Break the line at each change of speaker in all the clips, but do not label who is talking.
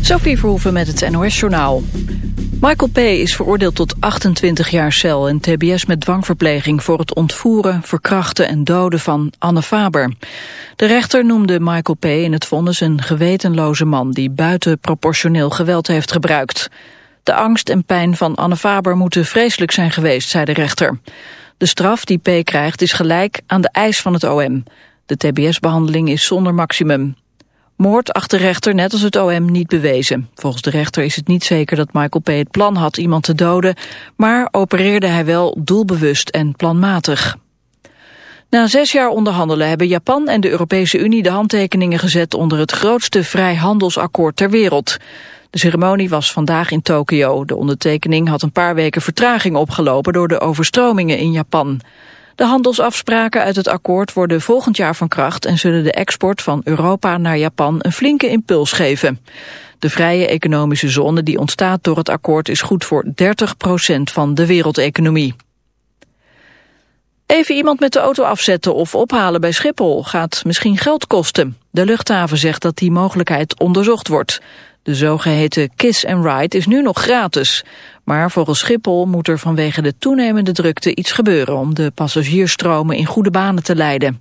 Sophie Verhoeven met het NOS-journaal. Michael P. is veroordeeld tot 28 jaar cel en tbs met dwangverpleging... voor het ontvoeren, verkrachten en doden van Anne Faber. De rechter noemde Michael P. in het vonnis een gewetenloze man... die buitenproportioneel geweld heeft gebruikt. De angst en pijn van Anne Faber moeten vreselijk zijn geweest, zei de rechter. De straf die P. krijgt is gelijk aan de eis van het OM. De tbs-behandeling is zonder maximum. Moord achter rechter, net als het OM, niet bewezen. Volgens de rechter is het niet zeker dat Michael P. het plan had iemand te doden, maar opereerde hij wel doelbewust en planmatig. Na zes jaar onderhandelen hebben Japan en de Europese Unie de handtekeningen gezet onder het grootste vrijhandelsakkoord ter wereld. De ceremonie was vandaag in Tokio. De ondertekening had een paar weken vertraging opgelopen door de overstromingen in Japan. De handelsafspraken uit het akkoord worden volgend jaar van kracht... en zullen de export van Europa naar Japan een flinke impuls geven. De vrije economische zone die ontstaat door het akkoord... is goed voor 30% van de wereldeconomie. Even iemand met de auto afzetten of ophalen bij Schiphol gaat misschien geld kosten. De luchthaven zegt dat die mogelijkheid onderzocht wordt. De zogeheten kiss and ride is nu nog gratis. Maar volgens Schiphol moet er vanwege de toenemende drukte iets gebeuren... om de passagiersstromen in goede banen te leiden.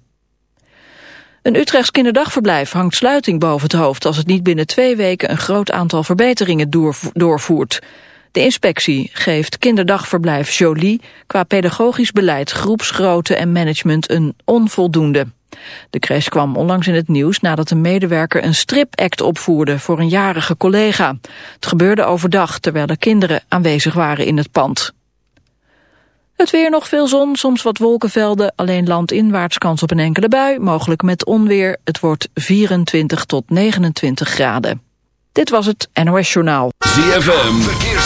Een Utrechts kinderdagverblijf hangt sluiting boven het hoofd... als het niet binnen twee weken een groot aantal verbeteringen doorvoert. De inspectie geeft kinderdagverblijf Jolie... qua pedagogisch beleid, groepsgrootte en management een onvoldoende. De crash kwam onlangs in het nieuws nadat een medewerker een stripact opvoerde voor een jarige collega. Het gebeurde overdag terwijl er kinderen aanwezig waren in het pand. Het weer nog veel zon, soms wat wolkenvelden, alleen landinwaarts kans op een enkele bui, mogelijk met onweer. Het wordt 24 tot 29 graden. Dit was het NOS Journaal.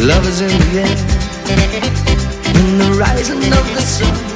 Love is in the air, in the rising of the sun.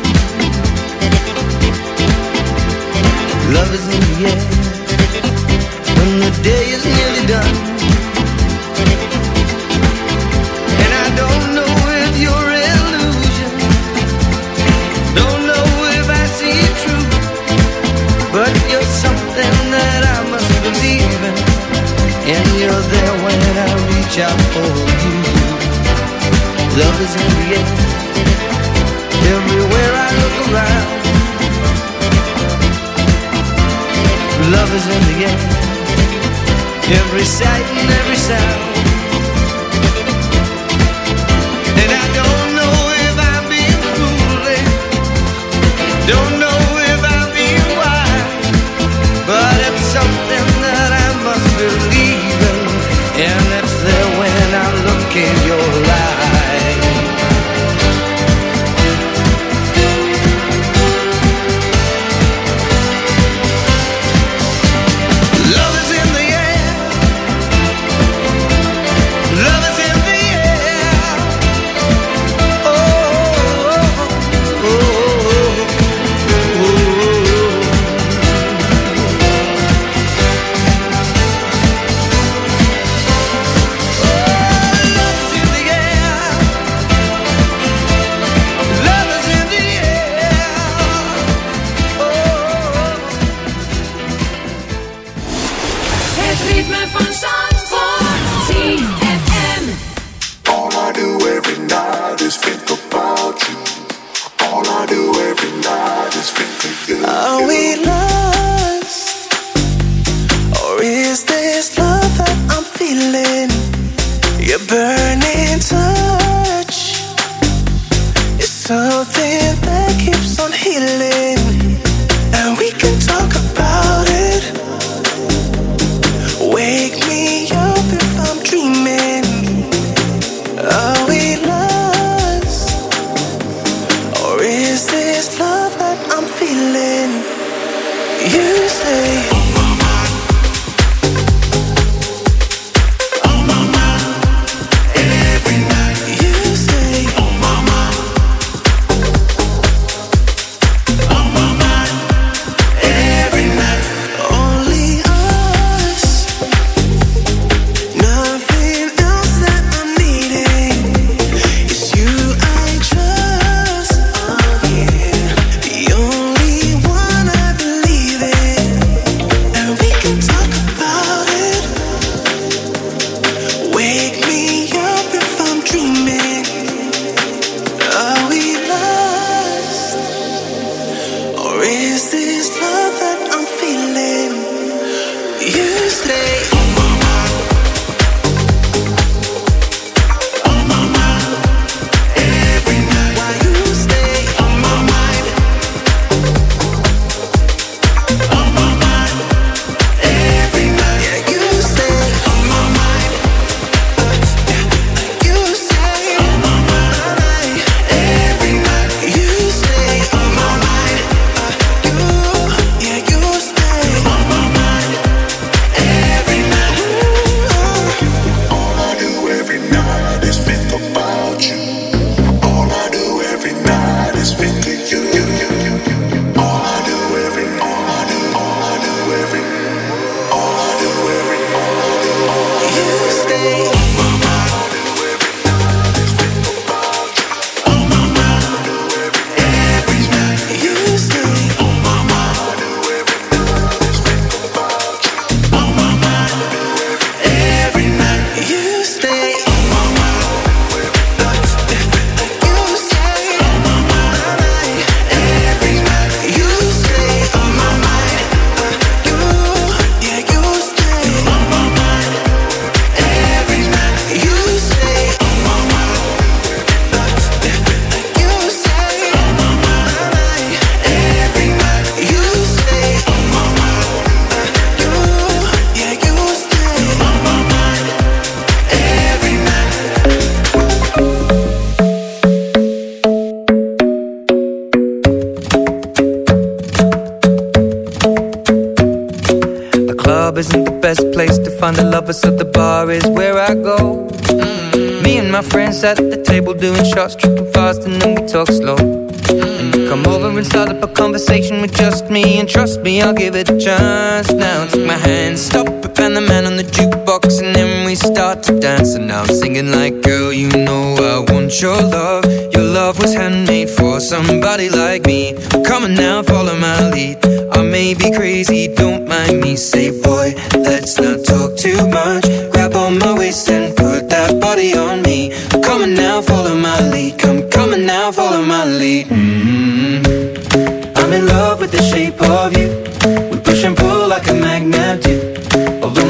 burning
with just me, and trust me, I'll give it a chance. Now take my hand, stop it, and the man on the jukebox, and then we start to dance. And now I'm singing like, girl, you know I want your love. Your love was handmade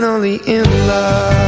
finally in love.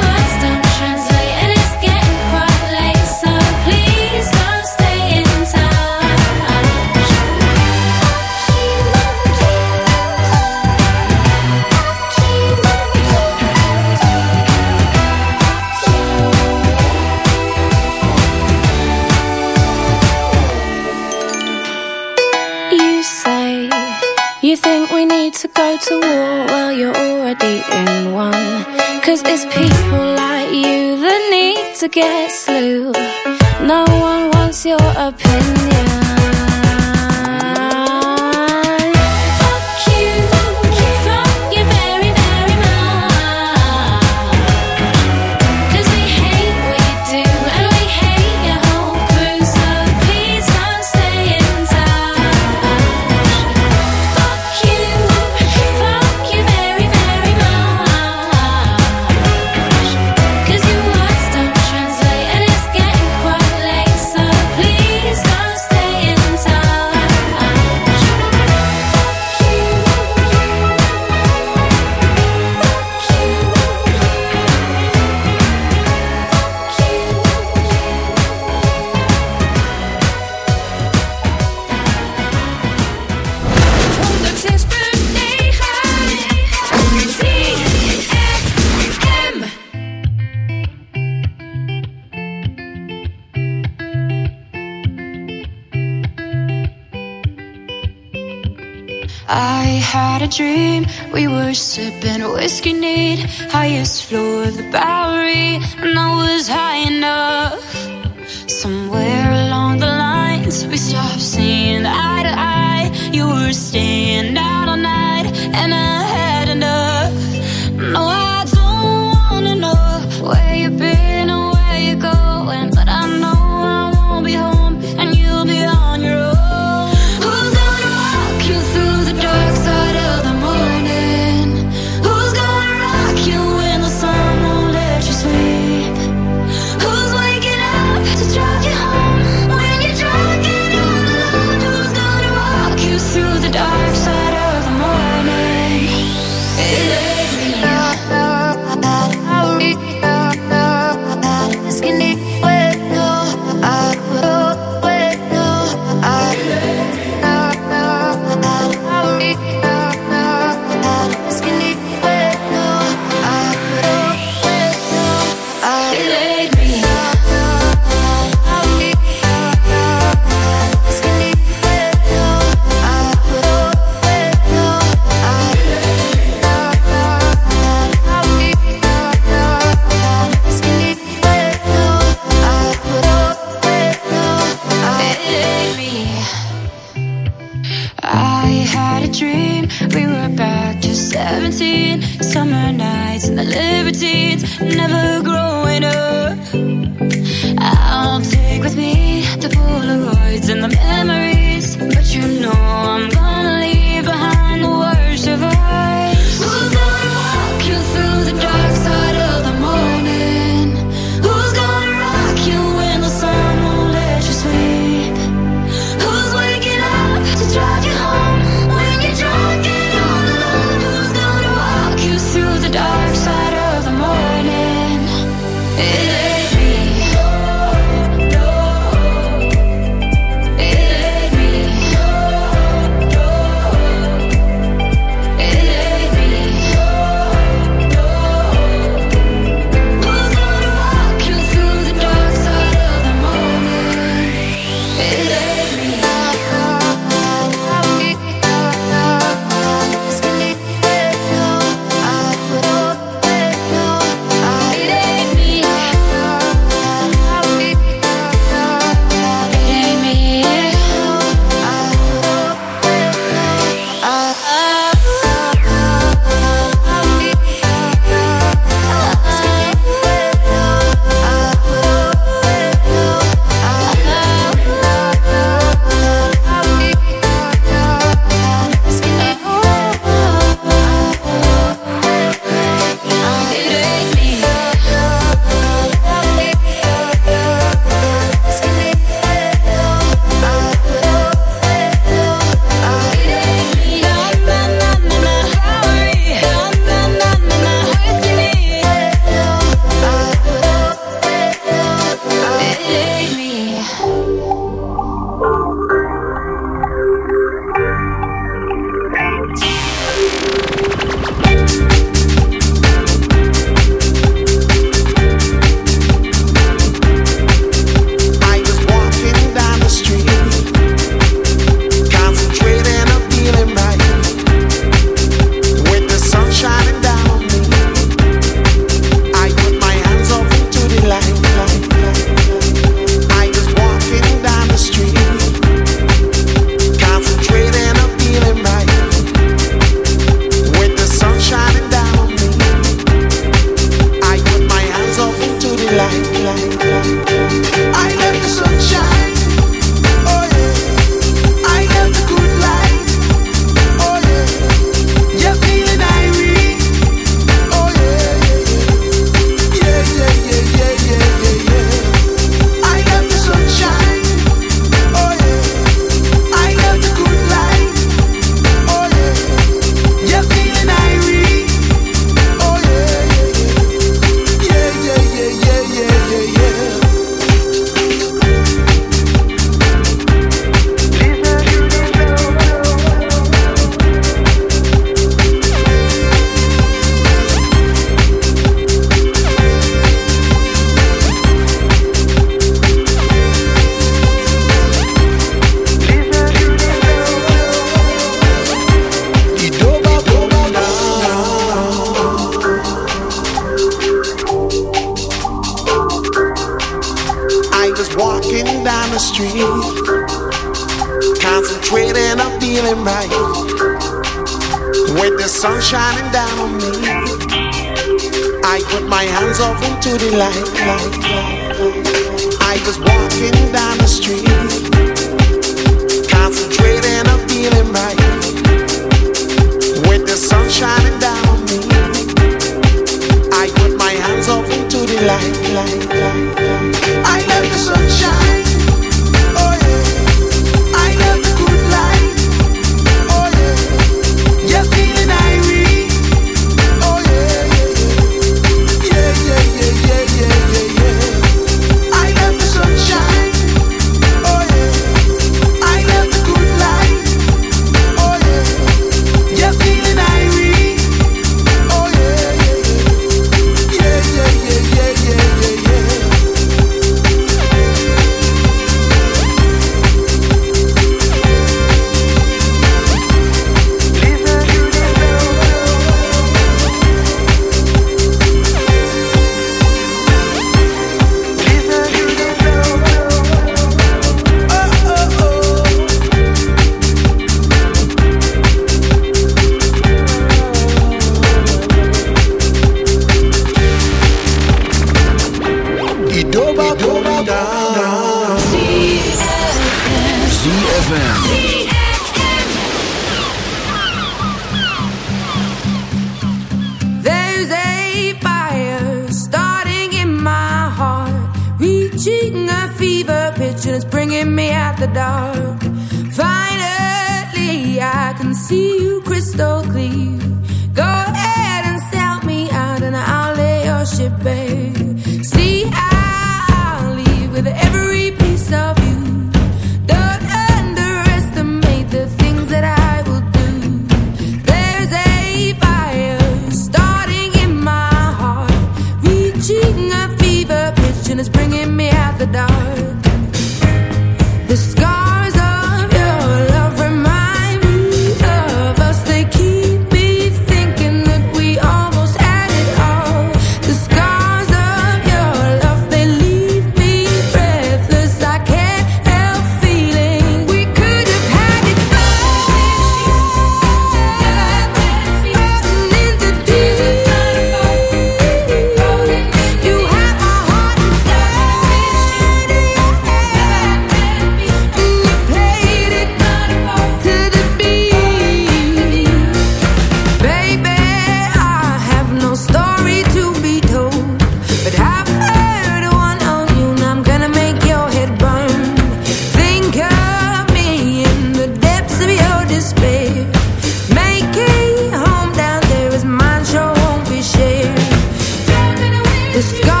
disguise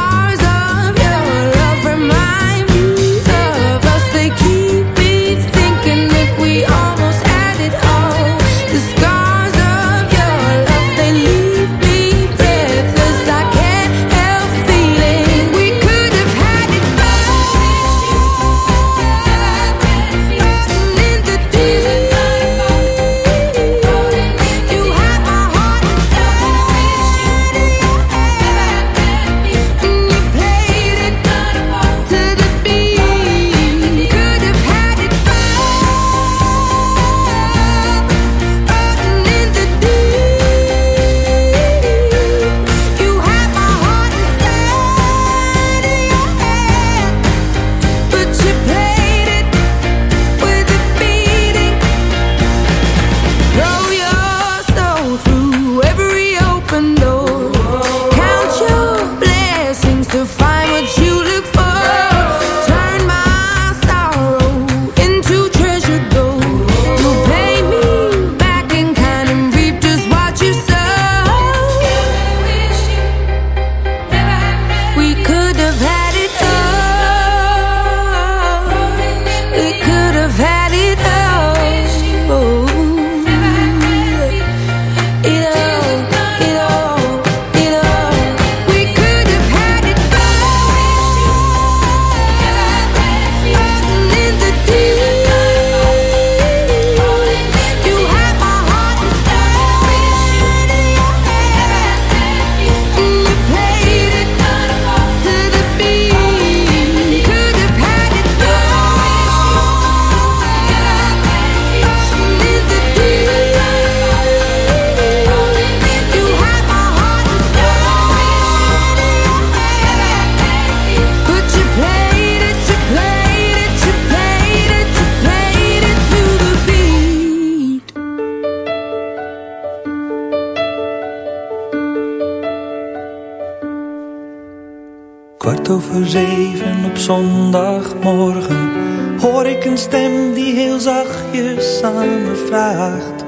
zachtjes aan me vraagt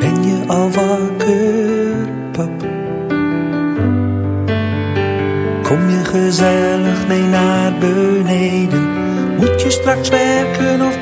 Ben je al wakker, pap? Kom je gezellig mee naar beneden? Moet je straks werken of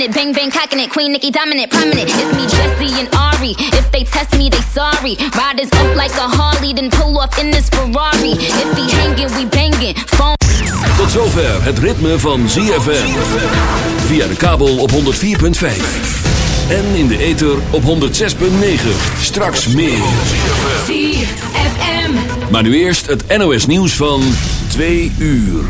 It, bang bang cocking it, Queen Nicki dominant, prominent. It's me, Jesse and Ari. If they test me, they sorry. Riders up like a Harley, then pull off in this Ferrari. If he hanging, we banging. Phone.
Tot zover het ritme van ZFM. Via de kabel op 104.5. En in de ether op 106.9. Straks meer.
ZFM.
Maar nu eerst het NOS nieuws van 2 uur.